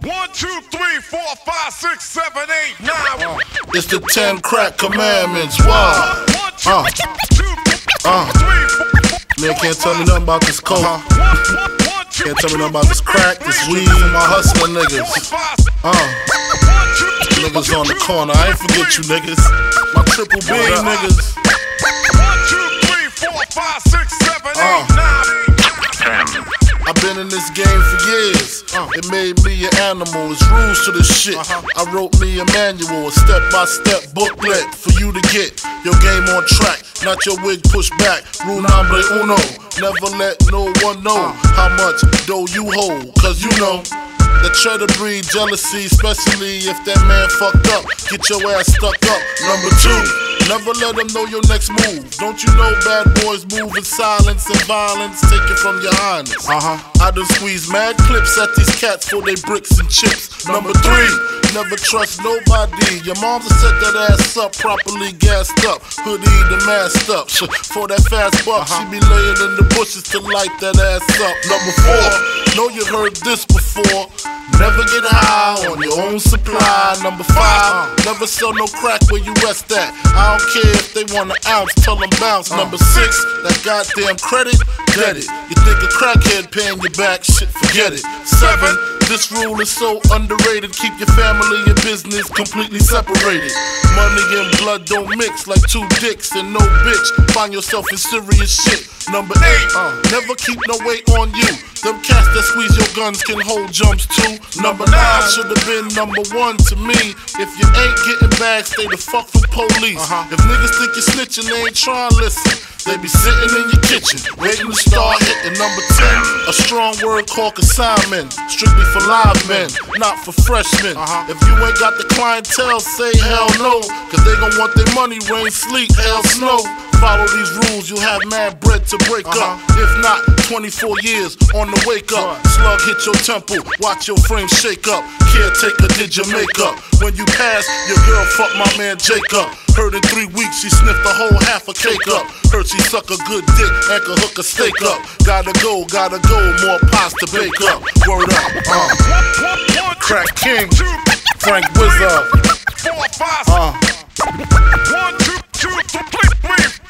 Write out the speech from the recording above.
One, two, three, four, five, six, seven, eight, nine. It's the ten crack commandments. Wow. Two, Uh. Uh. Man can't tell me nothing about this coke. two, Can't tell me nothing about this crack, this weed, and my hustling niggas. Uh, niggas on the corner. I ain't forget you niggas. My triple B niggas. One, two, three, four, five, six, seven, Uh. eight, nine. I've been in this game for years. Uh. It made me an animal. It's rules to this shit. Uh-huh. I wrote me a manual, a step by step booklet for you to get your game on track. Not your wig pushed back. Rule number uno. Never let no one know uh. how much dough you hold. Cause you know. That try to breed jealousy, especially if that man fucked up. Get your ass stuck up. Number two, never let them know your next move. Don't you know bad boys move in silence and violence? Take it from your highness. Uh huh. I done squeeze mad clips at these cats for they bricks and chips. Number three, never trust nobody. Your mom's set that ass up, properly gassed up. Hoodie the masked up. For that fast buck, she be laying in the bushes to light that ass up. Number four, know you heard this before. Never get high on your own supply. Number five, never sell no crack where you rest at. I don't care if they want an ounce, tell them bounce. Number six, that goddamn credit, get it. You think a crackhead paying you back? Shit, forget it. Seven, this rule is so underrated. Keep your family and business completely separated. Money and blood don't mix like two dicks and no bitch. Find yourself in serious shit. Number eight, uh, never keep no weight on you. Them cats that squeeze your guns can hold jumps too. Number nine should have been number one to me. If you ain't getting back, stay the fuck from police. If niggas think you're snitching, they ain't trying to listen. They be sitting in your kitchen, waiting to start hitting. Number 10, a strong word called consignment. Strictly for live men, not for freshmen. Uh-huh. If you ain't got the clientele, say hell no. Cause they gon' want their money, rain, sleet, hell, snow. Follow these rules, you'll have mad bread to break up. If not, 24 years on the wake up. Slug hit your temple, watch your frame shake up. Caretaker did your makeup. When you pass, your girl fucked my man Jacob. Heard in three weeks she sniffed a whole half a cake up. Heard she suck a good dick and could hook a steak up. Gotta go, gotta go, more pies to bake up. Word up, uh. Crack King, Frank Wizard, Four, five, uh. one, two, two, three, three,